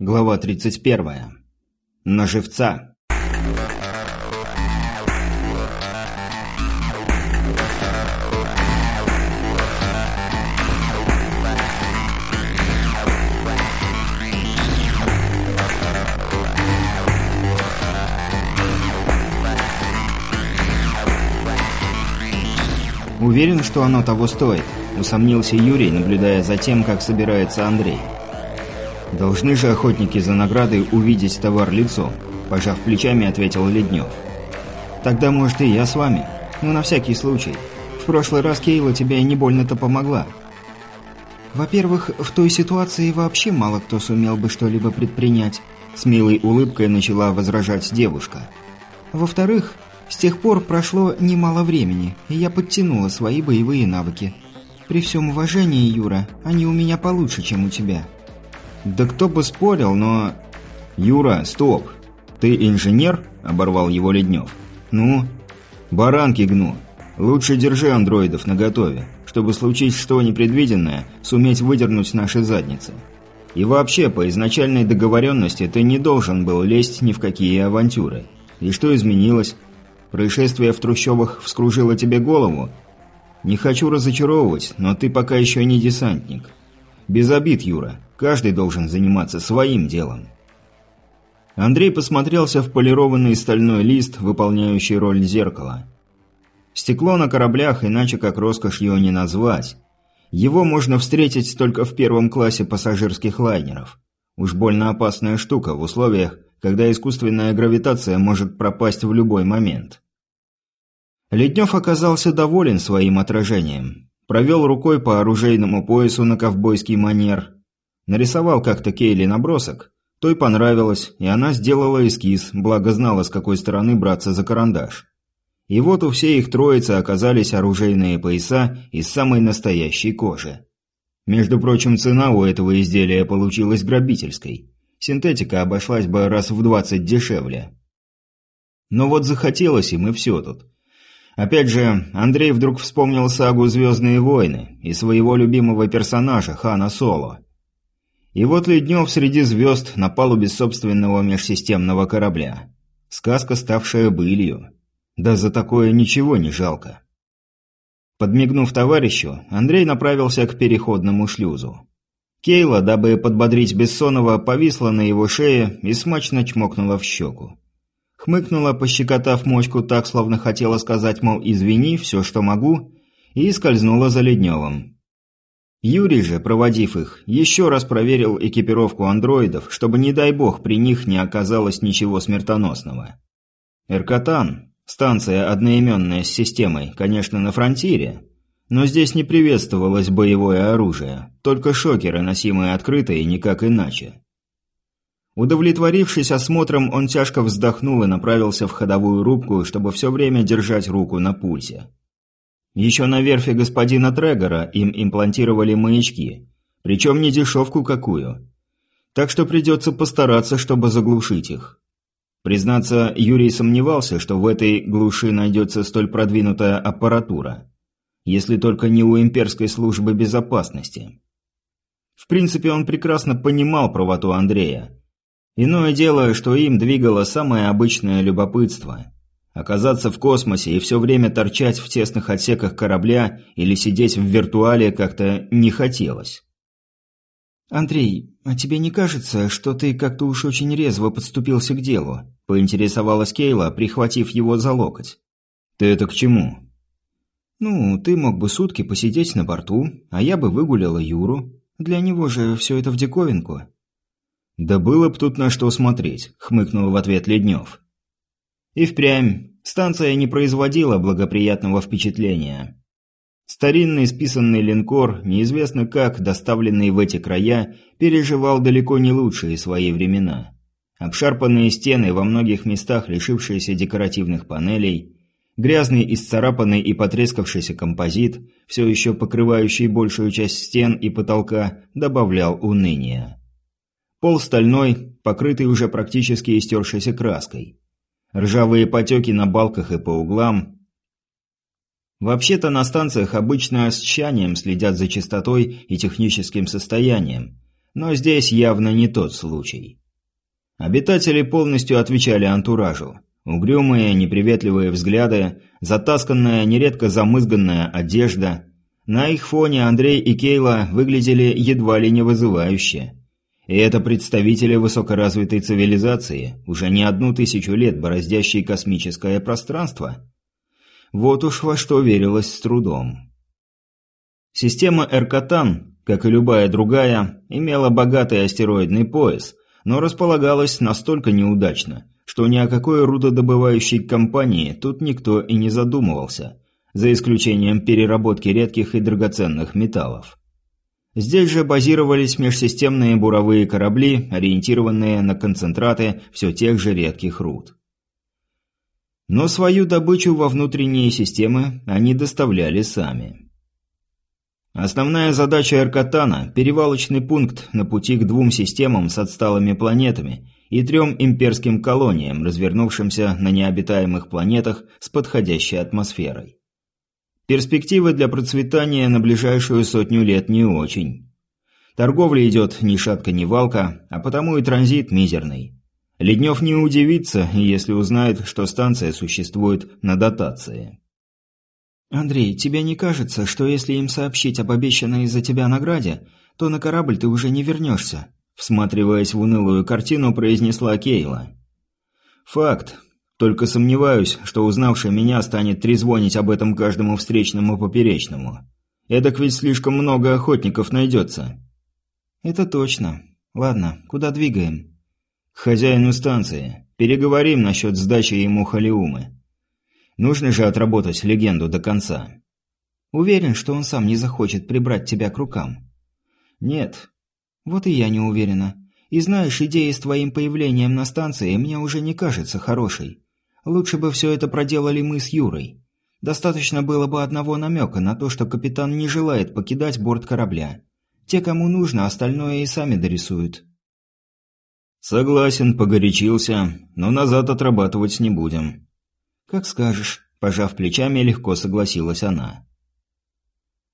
Глава 31. На живца. Уверен, что оно того стоит, усомнился Юрий, наблюдая за тем, как собирается Андрей. «Должны же охотники за наградой увидеть товар лицом», – пожав плечами, ответил Леднев. «Тогда, может, и я с вами. Ну, на всякий случай. В прошлый раз Кейла тебе не больно-то помогла». «Во-первых, в той ситуации вообще мало кто сумел бы что-либо предпринять», – с милой улыбкой начала возражать девушка. «Во-вторых, с тех пор прошло немало времени, и я подтянула свои боевые навыки. При всем уважении, Юра, они у меня получше, чем у тебя». «Да кто бы спорил, но...» «Юра, стоп! Ты инженер?» – оборвал его Леднев. «Ну?» «Баранки гну. Лучше держи андроидов наготове, чтобы случить что непредвиденное, суметь выдернуть наши задницы. И вообще, по изначальной договоренности ты не должен был лезть ни в какие авантюры. И что изменилось? Происшествие в трущобах вскружило тебе голову? Не хочу разочаровывать, но ты пока еще не десантник. Без обид, Юра. Каждый должен заниматься своим делом. Андрей посмотрелся в полированный стальной лист, выполняющий роль зеркала. Стекло на кораблях, иначе как роскошь его не назвать. Его можно встретить только в первом классе пассажирских лайнеров. Уж больно опасная штука в условиях, когда искусственная гравитация может пропасть в любой момент. Леднев оказался доволен своим отражением. Провел рукой по оружейному поясу на ковбойский манер, Нарисовал как-то Кейли набросок. Той понравилось, и она сделала эскиз, благо знала, с какой стороны браться за карандаш. И вот у всей их троицы оказались оружейные пояса из самой настоящей кожи. Между прочим, цена у этого изделия получилась грабительской. Синтетика обошлась бы раз в двадцать дешевле. Но вот захотелось им и все тут. Опять же, Андрей вдруг вспомнил сагу «Звездные войны» и своего любимого персонажа Хана Соло. И вот Леднев среди звезд на палубе собственного межсистемного корабля. Сказка, ставшая былью. Да за такое ничего не жалко. Подмигнув товарищу, Андрей направился к переходному шлюзу. Кейла, дабы подбодрить Бессонова, повисла на его шее и смачно чмокнула в щеку. Хмыкнула, пощекотав мочку так, словно хотела сказать, мол, извини, все, что могу, и скользнула за Ледневым. Юрий же, проводив их, еще раз проверил экипировку андроидов, чтобы, не дай бог, при них не оказалось ничего смертоносного. Эркатан, станция одноименная с системой, конечно, на фронтире, но здесь не приветствовалось боевое оружие, только шокеры, носимые открыто и никак иначе. Удовлетворившись осмотром, он тяжко вздохнул и направился в ходовую рубку, чтобы все время держать руку на пульсе. Еще на верфи господина Трегора им имплантировали маячки, причем не дешевку какую. Так что придется постараться, чтобы заглушить их. Признаться, Юрий сомневался, что в этой глуши найдется столь продвинутая аппаратура. Если только не у имперской службы безопасности. В принципе, он прекрасно понимал правоту Андрея. Иное дело, что им двигало самое обычное любопытство – Оказаться в космосе и все время торчать в тесных отсеках корабля или сидеть в виртуале как-то не хотелось. «Андрей, а тебе не кажется, что ты как-то уж очень резво подступился к делу?» – поинтересовалась Кейла, прихватив его за локоть. «Ты это к чему?» «Ну, ты мог бы сутки посидеть на борту, а я бы выгуляла Юру. Для него же все это в диковинку». «Да было б тут на что смотреть», – хмыкнул в ответ Леднев. И впрямь, станция не производила благоприятного впечатления. Старинный списанный линкор, неизвестно как доставленный в эти края, переживал далеко не лучшие свои времена. Обшарпанные стены, во многих местах лишившиеся декоративных панелей, грязный, исцарапанный и потрескавшийся композит, все еще покрывающий большую часть стен и потолка, добавлял уныния. Пол стальной, покрытый уже практически истершейся краской. Ржавые потеки на балках и по углам. Вообще-то на станциях обычно с тщанием следят за чистотой и техническим состоянием. Но здесь явно не тот случай. Обитатели полностью отвечали антуражу. Угрюмые, неприветливые взгляды, затасканная, нередко замызганная одежда. На их фоне Андрей и Кейла выглядели едва ли не вызывающе. И это представители высокоразвитой цивилизации, уже не одну тысячу лет бороздящие космическое пространство. Вот уж во что верилось с трудом. Система Эркатан, как и любая другая, имела богатый астероидный пояс, но располагалась настолько неудачно, что ни о какой рудодобывающей компании тут никто и не задумывался, за исключением переработки редких и драгоценных металлов. Здесь же базировались межсистемные буровые корабли, ориентированные на концентраты все тех же редких руд. Но свою добычу во внутренние системы они доставляли сами. Основная задача Эркатана – перевалочный пункт на пути к двум системам с отсталыми планетами и трем имперским колониям, развернувшимся на необитаемых планетах с подходящей атмосферой. Перспективы для процветания на ближайшую сотню лет не очень. Торговля идет ни шатка ни валка, а потому и транзит мизерный. Леднев не удивится, если узнает, что станция существует на дотации. «Андрей, тебе не кажется, что если им сообщить об обещанной из-за тебя награде, то на корабль ты уже не вернешься?» Всматриваясь в унылую картину, произнесла Кейла. «Факт. Только сомневаюсь, что узнавший меня станет трезвонить об этом каждому встречному поперечному. Эдак ведь слишком много охотников найдется. Это точно. Ладно, куда двигаем? К хозяину станции. Переговорим насчет сдачи ему халиумы. Нужно же отработать легенду до конца. Уверен, что он сам не захочет прибрать тебя к рукам. Нет. Вот и я не уверена. И знаешь, идея с твоим появлением на станции мне уже не кажется хорошей. Лучше бы все это проделали мы с Юрой. Достаточно было бы одного намека на то, что капитан не желает покидать борт корабля. Те, кому нужно, остальное и сами дорисуют. Согласен, погорячился, но назад отрабатывать не будем. Как скажешь, пожав плечами, легко согласилась она.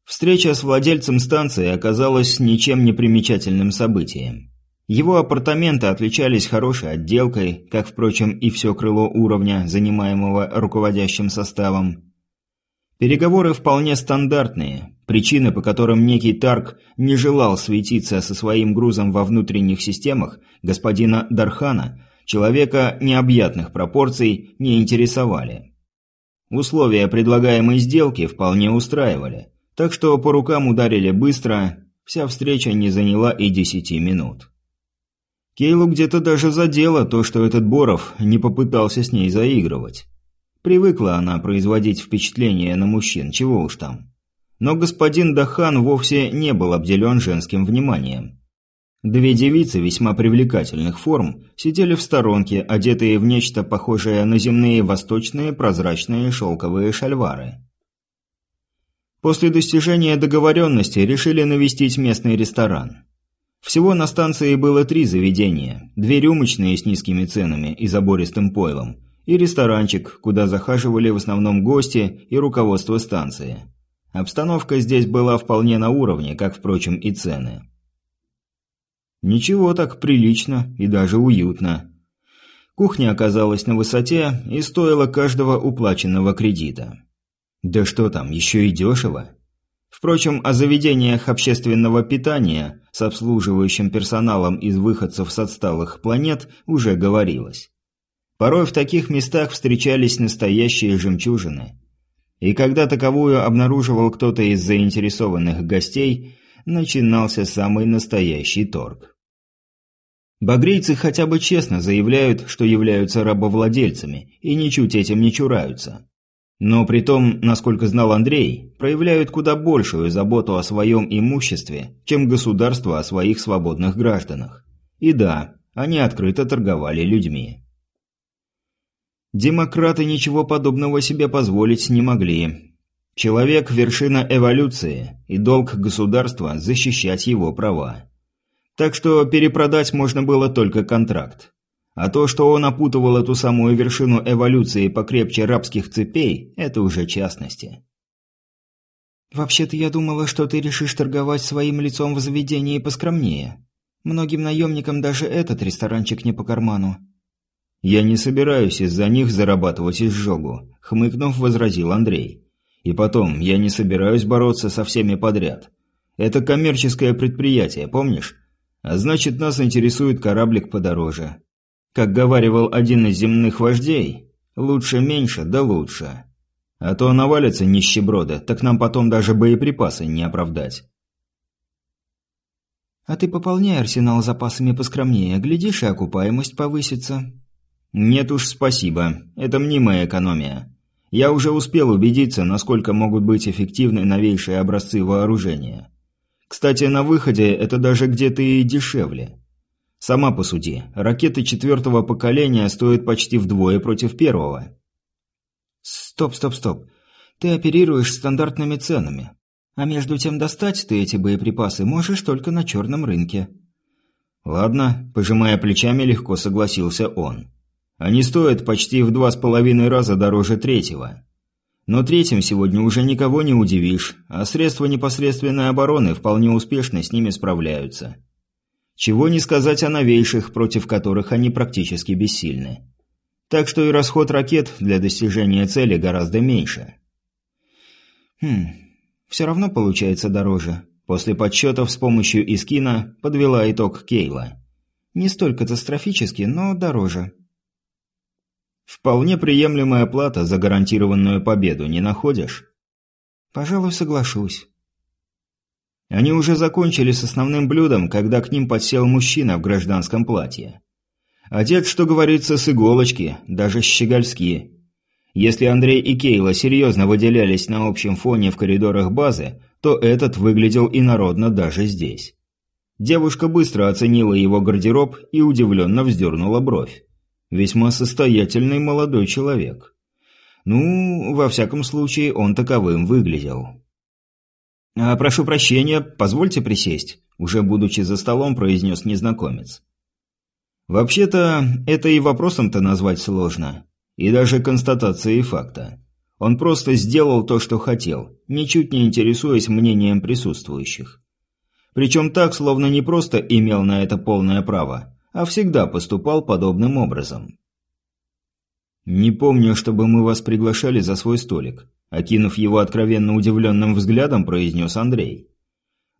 Встреча с владельцем станции оказалась ничем не примечательным событием. Его апартаменты отличались хорошей отделкой, как, впрочем, и все крыло уровня, занимаемого руководящим составом. Переговоры вполне стандартные, причины, по которым некий Тарк не желал светиться со своим грузом во внутренних системах господина Дархана, человека необъятных пропорций, не интересовали. Условия предлагаемой сделки вполне устраивали, так что по рукам ударили быстро, вся встреча не заняла и десяти минут. Кейлу где-то даже задело то, что этот Боров не попытался с ней заигрывать. Привыкла она производить впечатление на мужчин, чего уж там. Но господин Дахан вовсе не был обделен женским вниманием. Две девицы весьма привлекательных форм сидели в сторонке, одетые в нечто похожее на земные восточные прозрачные шелковые шальвары. После достижения договоренности решили навестить местный ресторан. Всего на станции было три заведения. Две рюмочные с низкими ценами и забористым пойлом. И ресторанчик, куда захаживали в основном гости и руководство станции. Обстановка здесь была вполне на уровне, как, впрочем, и цены. Ничего так прилично и даже уютно. Кухня оказалась на высоте и стоила каждого уплаченного кредита. Да что там, еще и дешево. Впрочем, о заведениях общественного питания с обслуживающим персоналом из выходцев с отсталых планет уже говорилось. Порой в таких местах встречались настоящие жемчужины. И когда таковую обнаруживал кто-то из заинтересованных гостей, начинался самый настоящий торг. Багрейцы хотя бы честно заявляют, что являются рабовладельцами, и ничуть этим не чураются. Но при том, насколько знал Андрей, проявляют куда большую заботу о своем имуществе, чем государство о своих свободных гражданах. И да, они открыто торговали людьми. Демократы ничего подобного себе позволить не могли. Человек – вершина эволюции, и долг государства – защищать его права. Так что перепродать можно было только контракт. А то, что он опутывал эту самую вершину эволюции покрепче рабских цепей, это уже частности. «Вообще-то я думала, что ты решишь торговать своим лицом в заведении поскромнее. Многим наемникам даже этот ресторанчик не по карману. «Я не собираюсь из-за них зарабатывать изжогу», — хмыкнув, возразил Андрей. «И потом, я не собираюсь бороться со всеми подряд. Это коммерческое предприятие, помнишь? А значит, нас интересует кораблик подороже. Как говаривал один из земных вождей, лучше меньше, да лучше. А то навалятся нищеброды, так нам потом даже боеприпасы не оправдать». «А ты пополняй арсенал запасами поскромнее, глядишь, и окупаемость повысится». «Нет уж, спасибо. Это мнимая экономия. Я уже успел убедиться, насколько могут быть эффективны новейшие образцы вооружения. Кстати, на выходе это даже где-то и дешевле. Сама посуди, ракеты четвертого поколения стоят почти вдвое против первого». «Стоп, стоп, стоп. Ты оперируешь стандартными ценами. А между тем достать ты эти боеприпасы можешь только на черном рынке». «Ладно», – пожимая плечами, легко согласился он. «Они стоят почти в два с половиной раза дороже третьего. Но третьим сегодня уже никого не удивишь, а средства непосредственной обороны вполне успешно с ними справляются. Чего не сказать о новейших, против которых они практически бессильны. Так что и расход ракет для достижения цели гораздо меньше». «Хм, все равно получается дороже. После подсчетов с помощью Искина подвела итог Кейла. Не столь катастрофически, но дороже. Вполне приемлемая плата за гарантированную победу, не находишь? Пожалуй, соглашусь. Они уже закончили с основным блюдом, когда к ним подсел мужчина в гражданском платье. Одет, что говорится, с иголочки, даже щегольски, если Андрей и Кейла серьезно выделялись на общем фоне в коридорах базы, то этот выглядел инородно даже здесь. Девушка быстро оценила его гардероб и удивленно вздернула бровь. Весьма состоятельный молодой человек. Ну, во всяком случае, он таковым выглядел. «А, «Прошу прощения, позвольте присесть», – уже будучи за столом, произнес незнакомец. «Вообще-то, это и вопросом-то назвать сложно. И даже констатацией факта. Он просто сделал то, что хотел, ничуть не интересуясь мнением присутствующих. Причем так, словно не просто имел на это полное право, а всегда поступал подобным образом. «Не помню, чтобы мы вас приглашали за свой столик», окинув его откровенно удивленным взглядом, произнес Андрей.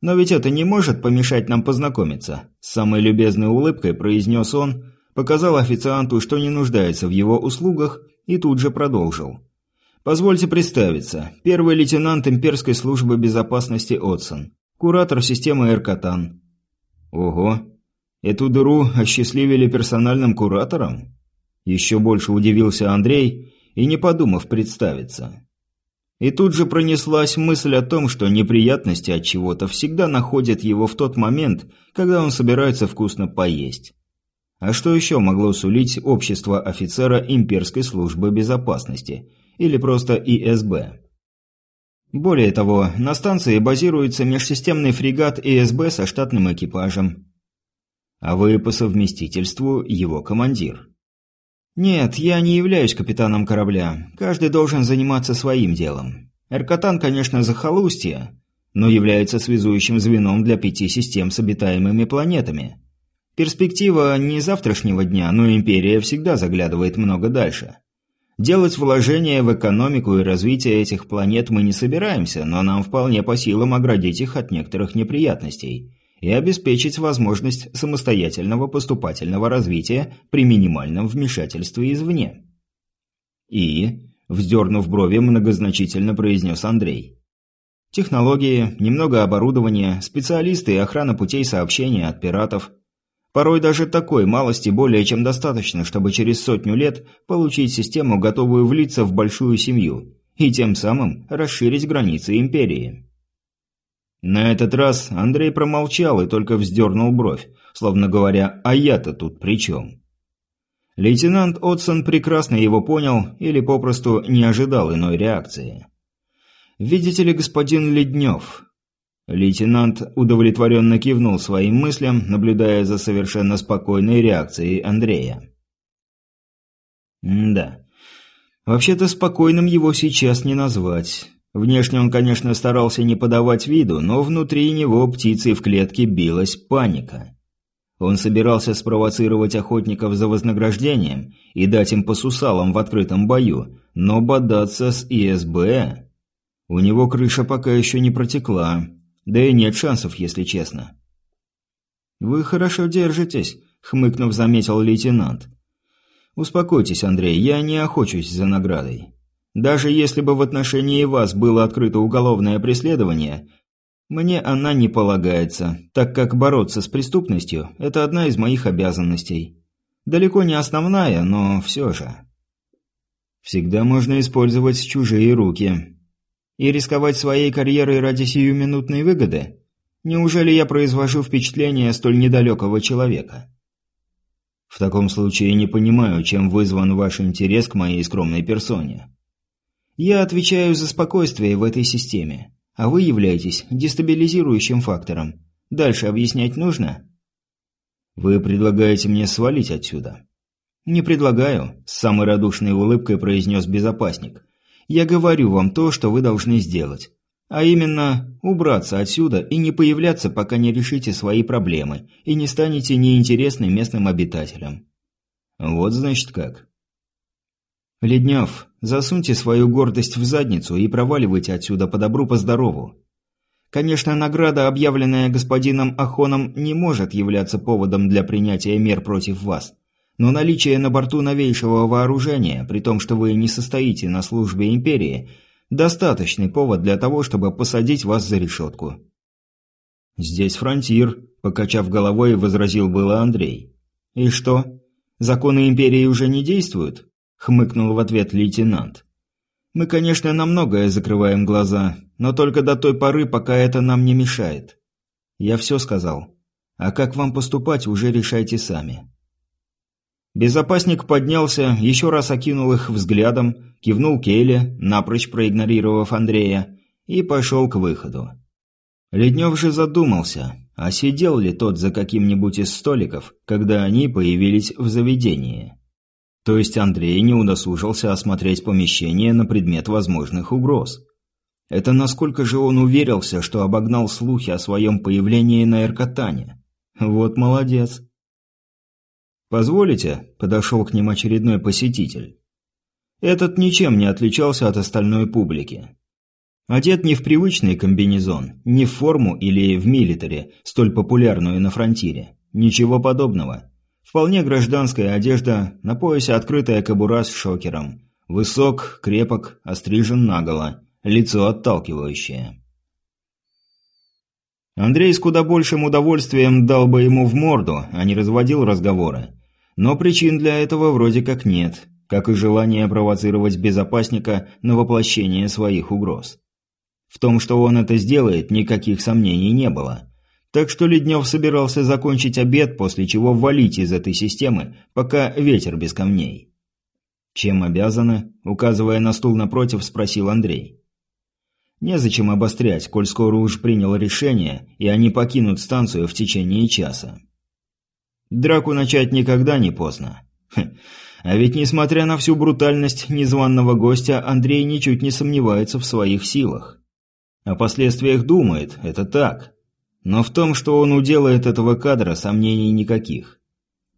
«Но ведь это не может помешать нам познакомиться», с самой любезной улыбкой произнес он, показал официанту, что не нуждается в его услугах, и тут же продолжил. «Позвольте представиться. Первый лейтенант имперской службы безопасности Отсон. Куратор системы Эркатан». «Ого! Эту дыру осчастливили персональным куратором?» Еще больше удивился Андрей и, не подумав, представиться. И тут же пронеслась мысль о том, что неприятности от чего-то всегда находят его в тот момент, когда он собирается вкусно поесть. А что еще могло сулить общество офицера имперской службы безопасности, или просто ИСБ? Более того, на станции базируется межсистемный фрегат ИСБ со штатным экипажем. А вы по совместительству его командир. Нет, я не являюсь капитаном корабля. Каждый должен заниматься своим делом. Эркатан, конечно, захолустье, но является связующим звеном для пяти систем с обитаемыми планетами. Перспектива не завтрашнего дня, но империя всегда заглядывает много дальше. Делать вложения в экономику и развитие этих планет мы не собираемся, но нам вполне по силам оградить их от некоторых неприятностей и обеспечить возможность самостоятельного поступательного развития при минимальном вмешательстве извне. И, вздернув брови, многозначительно произнес Андрей. Технологии, немного оборудования, специалисты и охрана путей сообщения от пиратов – Порой даже такой малости более чем достаточно, чтобы через сотню лет получить систему, готовую влиться в большую семью, и тем самым расширить границы империи. На этот раз Андрей промолчал и только вздернул бровь, словно говоря «а я-то тут при чем?». Лейтенант Отсон прекрасно его понял или попросту не ожидал иной реакции. «Видите ли, господин Леднев, Лейтенант удовлетворенно кивнул своим мыслям, наблюдая за совершенно спокойной реакцией Андрея. да. Вообще-то спокойным его сейчас не назвать. Внешне он, конечно, старался не подавать виду, но внутри него птицей в клетке билась паника. Он собирался спровоцировать охотников за вознаграждением и дать им по сусалам в открытом бою, но бодаться с ИСБ... У него крыша пока еще не протекла, да и нет шансов, если честно. «Вы хорошо держитесь», — хмыкнув, заметил лейтенант. «Успокойтесь, Андрей, я не охочусь за наградой. Даже если бы в отношении вас было открыто уголовное преследование, мне она не полагается, так как бороться с преступностью – это одна из моих обязанностей. Далеко не основная, но все же. Всегда можно использовать чужие руки. И рисковать своей карьерой ради сиюминутной выгоды? Неужели я произвожу впечатление столь недалекого человека? В таком случае не понимаю, чем вызван ваш интерес к моей скромной персоне. Я отвечаю за спокойствие в этой системе, а вы являетесь дестабилизирующим фактором. Дальше объяснять нужно? Вы предлагаете мне свалить отсюда? Не предлагаю, с самой радушной улыбкой произнес безопасник. Я говорю вам то, что вы должны сделать. А именно, убраться отсюда и не появляться, пока не решите свои проблемы и не станете неинтересным местным обитателям. Вот значит как. Леднев, засуньте свою гордость в задницу и проваливайте отсюда по добру по здорову. Конечно, награда, объявленная господином Ахоном, не может являться поводом для принятия мер против вас. Но наличие на борту новейшего вооружения, при том, что вы не состоите на службе империи, достаточный повод для того, чтобы посадить вас за решетку. «Здесь фронтир», – покачав головой, возразил было Андрей. «И что? Законы империи уже не действуют?» – хмыкнул в ответ лейтенант. «Мы, конечно, на многое закрываем глаза, но только до той поры, пока это нам не мешает. Я все сказал. А как вам поступать, уже решайте сами». Безопасник поднялся, еще раз окинул их взглядом, кивнул Келли, напрочь проигнорировав Андрея, и пошел к выходу. Леднев же задумался, а сидел ли тот за каким-нибудь из столиков, когда они появились в заведении. То есть Андрей не удосужился осмотреть помещение на предмет возможных угроз. Это насколько же он уверился, что обогнал слухи о своем появлении на Эркатане. Вот молодец. «Позволите?» – подошел к ним очередной посетитель. Этот ничем не отличался от остальной публики. Одет не в привычный комбинезон, не в форму или в милитаре, столь популярную на фронтире. Ничего подобного. Вполне гражданская одежда, на поясе открытая кобура с шокером. Высок, крепок, острижен наголо, лицо отталкивающее. Андрей с куда большим удовольствием дал бы ему в морду, а не разводил разговоры. Но причин для этого вроде как нет, как и желание провоцировать безопасника на воплощение своих угроз. В том, что он это сделает, никаких сомнений не было. Так что Леднев собирался закончить обед, после чего валить из этой системы, пока ветер без камней. «Чем обязаны?» – указывая на стул напротив, спросил Андрей. «Незачем обострять, коль скоро уж принял решение, и они покинут станцию в течение часа». Драку начать никогда не поздно. Хм. А ведь, несмотря на всю брутальность незваного гостя, Андрей ничуть не сомневается в своих силах. О последствиях думает, это так. Но в том, что он уделает этого кадра, сомнений никаких.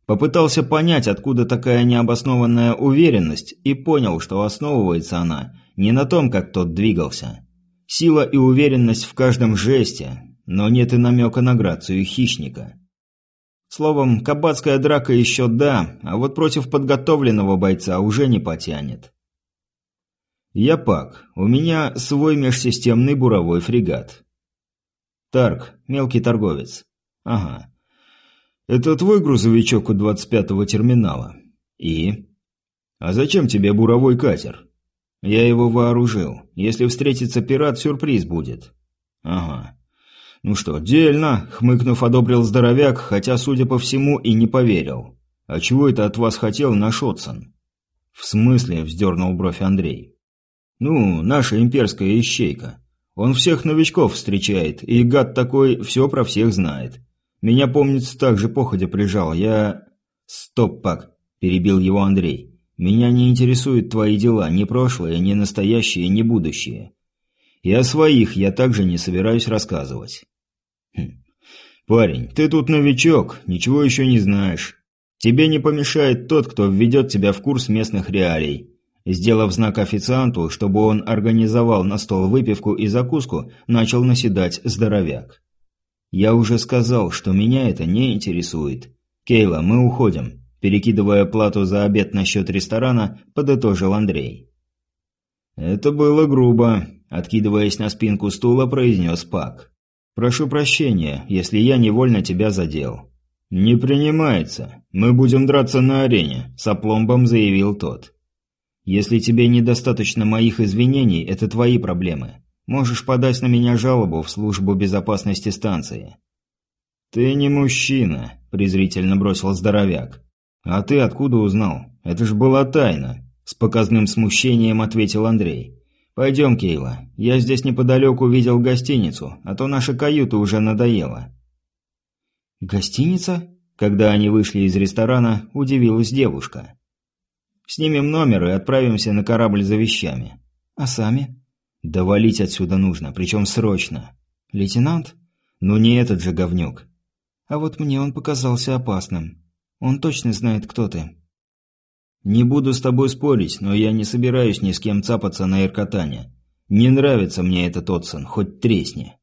Попытался понять, откуда такая необоснованная уверенность, и понял, что основывается она не на том, как тот двигался. Сила и уверенность в каждом жесте, но нет и намека на грацию хищника. Словом, кабацкая драка еще да, а вот против подготовленного бойца уже не потянет. Я Пак, у меня свой межсистемный буровой фрегат. Тарк, мелкий торговец. Ага. Это твой грузовичок у 25-го терминала. И? А зачем тебе буровой катер? Я его вооружил. Если встретится пират, сюрприз будет. Ага. «Ну что, дельно», — хмыкнув, одобрил здоровяк, хотя, судя по всему, и не поверил. «А чего это от вас хотел наш Отсон?» «В смысле?» — вздернул бровь Андрей. «Ну, наша имперская ищейка. Он всех новичков встречает, и гад такой все про всех знает. Меня, помнится, так же походя прижал. Я...» «Стоп, Пак», — перебил его Андрей. «Меня не интересуют твои дела, ни прошлое, ни настоящее, ни будущее. И о своих я также не собираюсь рассказывать. Хм. «Парень, ты тут новичок, ничего еще не знаешь. Тебе не помешает тот, кто введет тебя в курс местных реалий». Сделав знак официанту, чтобы он организовал на стол выпивку и закуску, начал наседать здоровяк. «Я уже сказал, что меня это не интересует. Кейла, мы уходим», – перекидывая плату за обед на счет ресторана, подытожил Андрей. «Это было грубо», – откидываясь на спинку стула, произнес Пак. «Прошу прощения, если я невольно тебя задел». «Не принимается. Мы будем драться на арене», – с опломбом заявил тот. «Если тебе недостаточно моих извинений, это твои проблемы. Можешь подать на меня жалобу в службу безопасности станции». «Ты не мужчина», – презрительно бросил здоровяк. «А ты откуда узнал? Это ж была тайна», – с показным смущением ответил Андрей. «Пойдем, Кейла. Я здесь неподалеку видел гостиницу, а то наша каюта уже надоела». «Гостиница?» Когда они вышли из ресторана, удивилась девушка. «Снимем номер и отправимся на корабль за вещами». «А сами?» «Да валить отсюда нужно, причем срочно». «Лейтенант?» «Ну не этот же говнюк». «А вот мне он показался опасным. Он точно знает, кто ты». «Не буду с тобой спорить, но я не собираюсь ни с кем цапаться на Иркатане. Не нравится мне этот Отсон, хоть тресни».